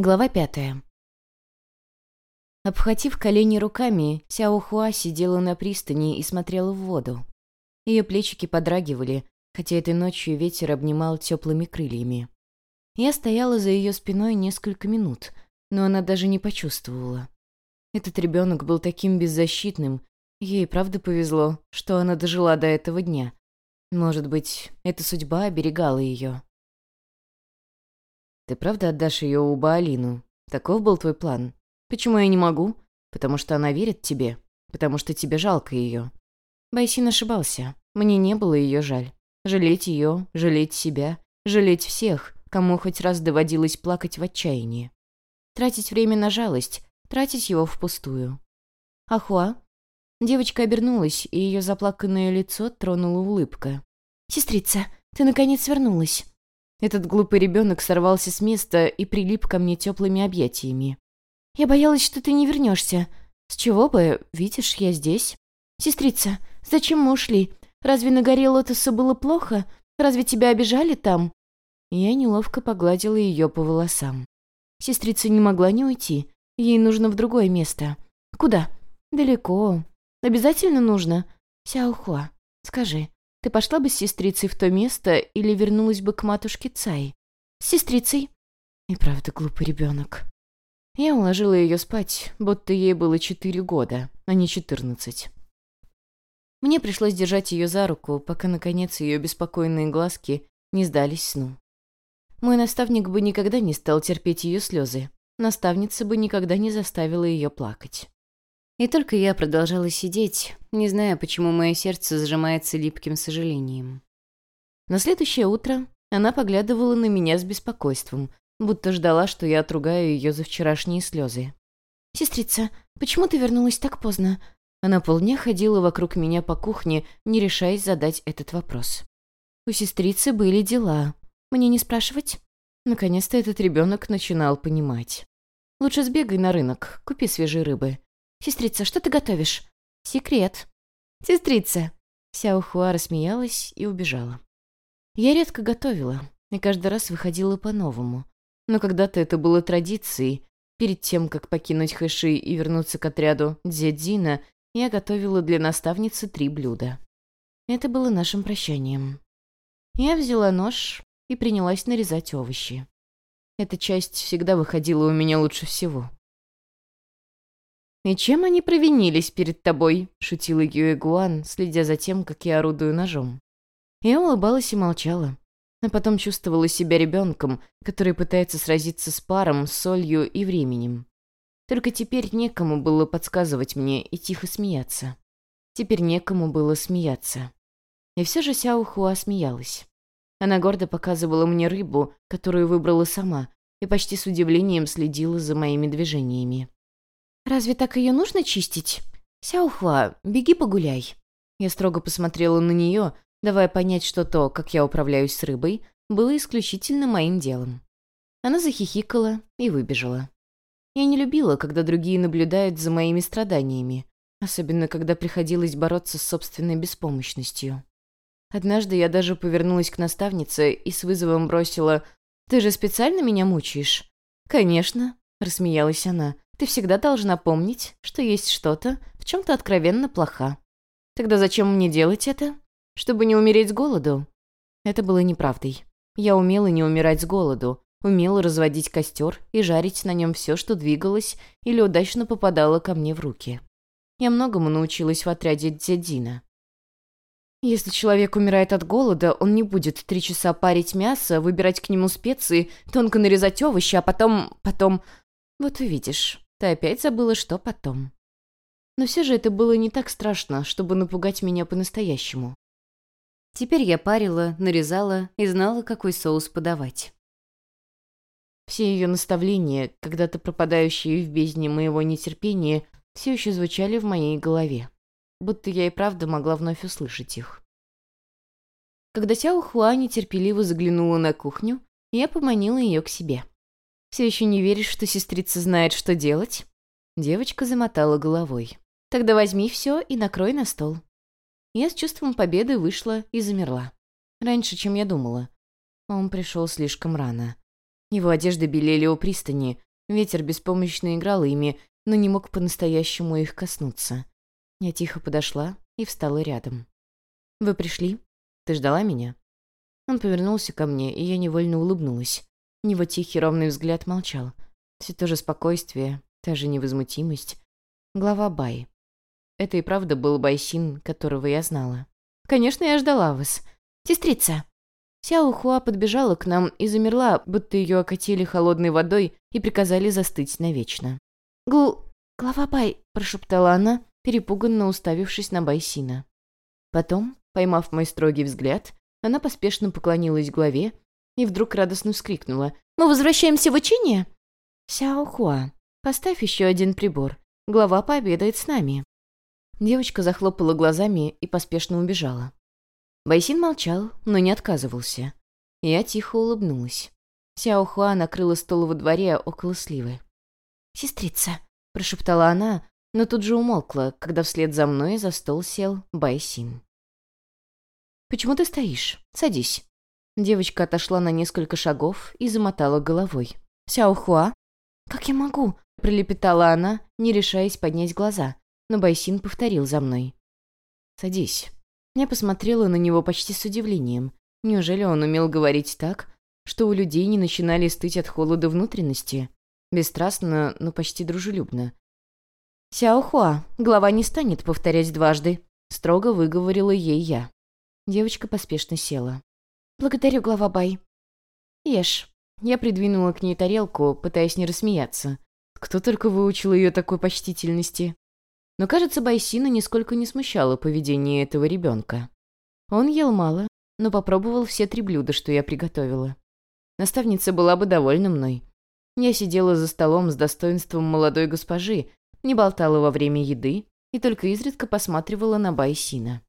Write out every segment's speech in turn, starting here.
Глава пятая. Обхватив колени руками, Сяо Хуа сидела на пристани и смотрела в воду. Ее плечики подрагивали, хотя этой ночью ветер обнимал теплыми крыльями. Я стояла за ее спиной несколько минут, но она даже не почувствовала. Этот ребенок был таким беззащитным, ей правда повезло, что она дожила до этого дня. Может быть, эта судьба оберегала ее. Ты правда отдашь ее у Баалину? Таков был твой план. Почему я не могу? Потому что она верит тебе. Потому что тебе жалко ее. Байсин ошибался. Мне не было ее жаль. Жалеть ее, жалеть себя, жалеть всех, кому хоть раз доводилось плакать в отчаянии. Тратить время на жалость, тратить его впустую. Ахуа? Девочка обернулась, и ее заплаканное лицо тронула улыбка. «Сестрица, ты наконец вернулась. Этот глупый ребенок сорвался с места и прилип ко мне теплыми объятиями. «Я боялась, что ты не вернешься. С чего бы? Видишь, я здесь. Сестрица, зачем мы ушли? Разве на горе Лотоса было плохо? Разве тебя обижали там?» Я неловко погладила ее по волосам. Сестрица не могла не уйти. Ей нужно в другое место. «Куда?» «Далеко. Обязательно нужно?» «Сяохуа, скажи, ты пошла бы с сестрицей в то место или вернулась бы к матушке Цай? С сестрицей. И правда глупый ребенок. Я уложила ее спать, будто ей было четыре года, а не четырнадцать. Мне пришлось держать ее за руку, пока, наконец, ее беспокойные глазки не сдались сну. Мой наставник бы никогда не стал терпеть ее слезы. Наставница бы никогда не заставила ее плакать. И только я продолжала сидеть, не зная, почему мое сердце сжимается липким сожалением. На следующее утро она поглядывала на меня с беспокойством, будто ждала, что я отругаю ее за вчерашние слезы. «Сестрица, почему ты вернулась так поздно?» Она полдня ходила вокруг меня по кухне, не решаясь задать этот вопрос. У сестрицы были дела. Мне не спрашивать? Наконец-то этот ребенок начинал понимать. «Лучше сбегай на рынок, купи свежей рыбы. «Сестрица, что ты готовишь?» «Секрет». «Сестрица». Сяохуа рассмеялась и убежала. Я редко готовила и каждый раз выходила по-новому. Но когда-то это было традицией. Перед тем, как покинуть Хэши и вернуться к отряду Дзедзина, я готовила для наставницы три блюда. Это было нашим прощанием. Я взяла нож и принялась нарезать овощи. Эта часть всегда выходила у меня лучше всего. «И чем они провинились перед тобой?» — шутила Юэгуан, следя за тем, как я орудую ножом. Я улыбалась и молчала, а потом чувствовала себя ребенком, который пытается сразиться с паром, солью и временем. Только теперь некому было подсказывать мне и тихо смеяться. Теперь некому было смеяться. И все же Сяо Хуа смеялась. Она гордо показывала мне рыбу, которую выбрала сама, и почти с удивлением следила за моими движениями. «Разве так ее нужно чистить? Сяохуа, беги погуляй». Я строго посмотрела на нее, давая понять, что то, как я управляюсь с рыбой, было исключительно моим делом. Она захихикала и выбежала. Я не любила, когда другие наблюдают за моими страданиями, особенно когда приходилось бороться с собственной беспомощностью. Однажды я даже повернулась к наставнице и с вызовом бросила «Ты же специально меня мучаешь?» «Конечно», — рассмеялась она, ты всегда должна помнить, что есть что-то, в чем то откровенно плоха. Тогда зачем мне делать это? Чтобы не умереть с голоду? Это было неправдой. Я умела не умирать с голоду, умела разводить костер и жарить на нем все, что двигалось или удачно попадало ко мне в руки. Я многому научилась в отряде Дзедина. Если человек умирает от голода, он не будет три часа парить мясо, выбирать к нему специи, тонко нарезать овощи, а потом... потом... Вот увидишь. Ты опять забыла, что потом. Но все же это было не так страшно, чтобы напугать меня по-настоящему. Теперь я парила, нарезала и знала, какой соус подавать. Все ее наставления, когда-то пропадающие в бездне моего нетерпения, все еще звучали в моей голове. Будто я и правда могла вновь услышать их. Когда Сяо Хуа нетерпеливо заглянула на кухню, я поманила ее к себе. Все еще не веришь, что сестрица знает, что делать?» Девочка замотала головой. «Тогда возьми все и накрой на стол». Я с чувством победы вышла и замерла. Раньше, чем я думала. Он пришел слишком рано. Его одежды белели у пристани, Ветер беспомощно играл ими, но не мог по-настоящему их коснуться. Я тихо подошла и встала рядом. «Вы пришли? Ты ждала меня?» Он повернулся ко мне, и я невольно улыбнулась. Его тихий ровный взгляд молчал. Все то же спокойствие, та же невозмутимость. Глава Бай. Это и правда был Байсин, которого я знала. «Конечно, я ждала вас. Сестрица!» Сяо Хуа подбежала к нам и замерла, будто ее окатили холодной водой и приказали застыть навечно. «Гу... глава Бай!» – прошептала она, перепуганно уставившись на Байсина. Потом, поймав мой строгий взгляд, она поспешно поклонилась главе и вдруг радостно вскрикнула. «Мы возвращаемся в учение?» «Сяо Хуа, поставь еще один прибор. Глава пообедает с нами». Девочка захлопала глазами и поспешно убежала. Байсин молчал, но не отказывался. Я тихо улыбнулась. Сяо Хуа накрыла стол во дворе около сливы. «Сестрица», — прошептала она, но тут же умолкла, когда вслед за мной за стол сел Байсин. «Почему ты стоишь? Садись». Девочка отошла на несколько шагов и замотала головой. «Сяо Хуа?» «Как я могу?» — пролепетала она, не решаясь поднять глаза, но Байсин повторил за мной. «Садись». Я посмотрела на него почти с удивлением. Неужели он умел говорить так, что у людей не начинали стыть от холода внутренности? Бесстрастно, но почти дружелюбно. «Сяохуа, глава не станет повторять дважды», — строго выговорила ей я. Девочка поспешно села. «Благодарю, глава Бай». «Ешь». Я придвинула к ней тарелку, пытаясь не рассмеяться. Кто только выучил ее такой почтительности. Но, кажется, Байсина нисколько не смущало поведение этого ребенка. Он ел мало, но попробовал все три блюда, что я приготовила. Наставница была бы довольна мной. Я сидела за столом с достоинством молодой госпожи, не болтала во время еды и только изредка посматривала на Байсина.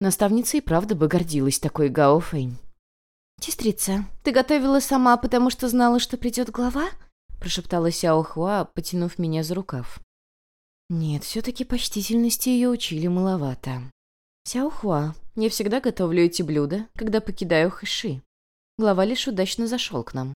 Наставница и правда бы гордилась такой Гао. «Сестрица, ты готовила сама, потому что знала, что придет глава?» прошептала Сяо Хуа, потянув меня за рукав. Нет, все-таки почтительности ее учили маловато. Сяохуа, я всегда готовлю эти блюда, когда покидаю Хэши. Глава лишь удачно зашел к нам.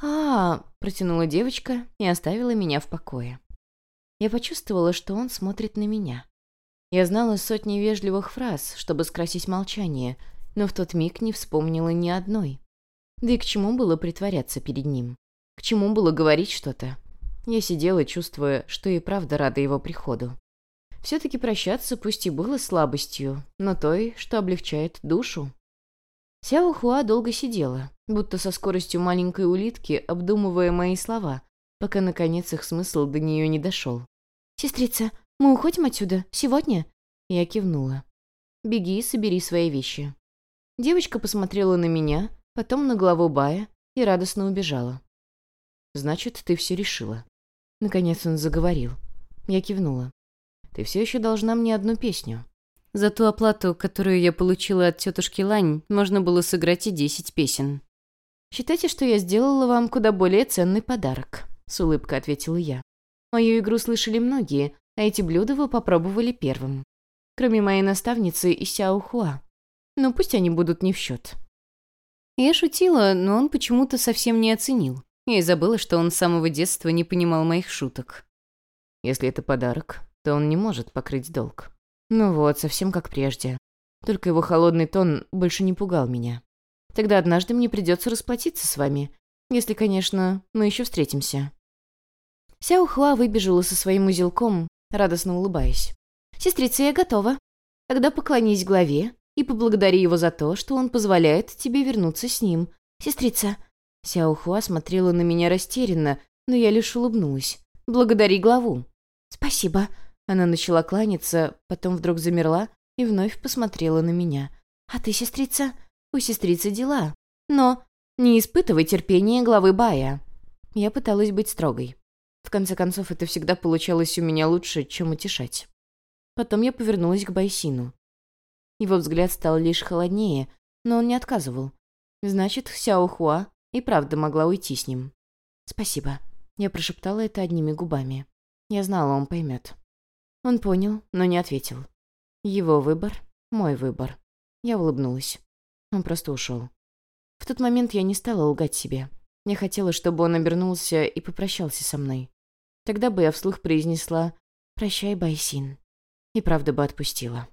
а, -а, -а протянула девочка и оставила меня в покое. Я почувствовала, что он смотрит на меня. Я знала сотни вежливых фраз, чтобы скрасить молчание, но в тот миг не вспомнила ни одной. Да и к чему было притворяться перед ним? К чему было говорить что-то? Я сидела, чувствуя, что и правда рада его приходу. Все-таки прощаться пусть и было слабостью, но той, что облегчает душу. Сяо Хуа долго сидела, будто со скоростью маленькой улитки, обдумывая мои слова, пока, наконец, их смысл до нее не дошел. «Сестрица, мы уходим отсюда? Сегодня?» Я кивнула. «Беги, собери свои вещи». Девочка посмотрела на меня, потом на главу Бая и радостно убежала. «Значит, ты все решила». Наконец он заговорил. Я кивнула. «Ты все еще должна мне одну песню». За ту оплату, которую я получила от тетушки Лань, можно было сыграть и десять песен. «Считайте, что я сделала вам куда более ценный подарок», — с улыбкой ответила я. «Мою игру слышали многие, а эти блюда вы попробовали первым. Кроме моей наставницы и Сяо Хуа. Но пусть они будут не в счет». Я шутила, но он почему-то совсем не оценил. Я и забыла, что он с самого детства не понимал моих шуток. Если это подарок, то он не может покрыть долг. Ну вот, совсем как прежде. Только его холодный тон больше не пугал меня. Тогда однажды мне придется расплатиться с вами. Если, конечно, мы еще встретимся. Сяо Хуа выбежала со своим узелком, радостно улыбаясь. «Сестрица, я готова. Тогда поклонись главе и поблагодари его за то, что он позволяет тебе вернуться с ним. Сестрица, Сяохуа смотрела на меня растерянно, но я лишь улыбнулась. «Благодари главу». «Спасибо». Она начала кланяться, потом вдруг замерла и вновь посмотрела на меня. «А ты, сестрица?» «У сестрицы дела. Но не испытывай терпения главы Бая». Я пыталась быть строгой. В конце концов, это всегда получалось у меня лучше, чем утешать. Потом я повернулась к Байсину. Его взгляд стал лишь холоднее, но он не отказывал. Значит, Сяо Хуа и правда могла уйти с ним. «Спасибо». Я прошептала это одними губами. Я знала, он поймет. Он понял, но не ответил. Его выбор — мой выбор. Я улыбнулась. Он просто ушел. В тот момент я не стала лгать себе. Я хотела, чтобы он обернулся и попрощался со мной. Тогда бы я вслух произнесла «Прощай, Байсин». И правда бы отпустила.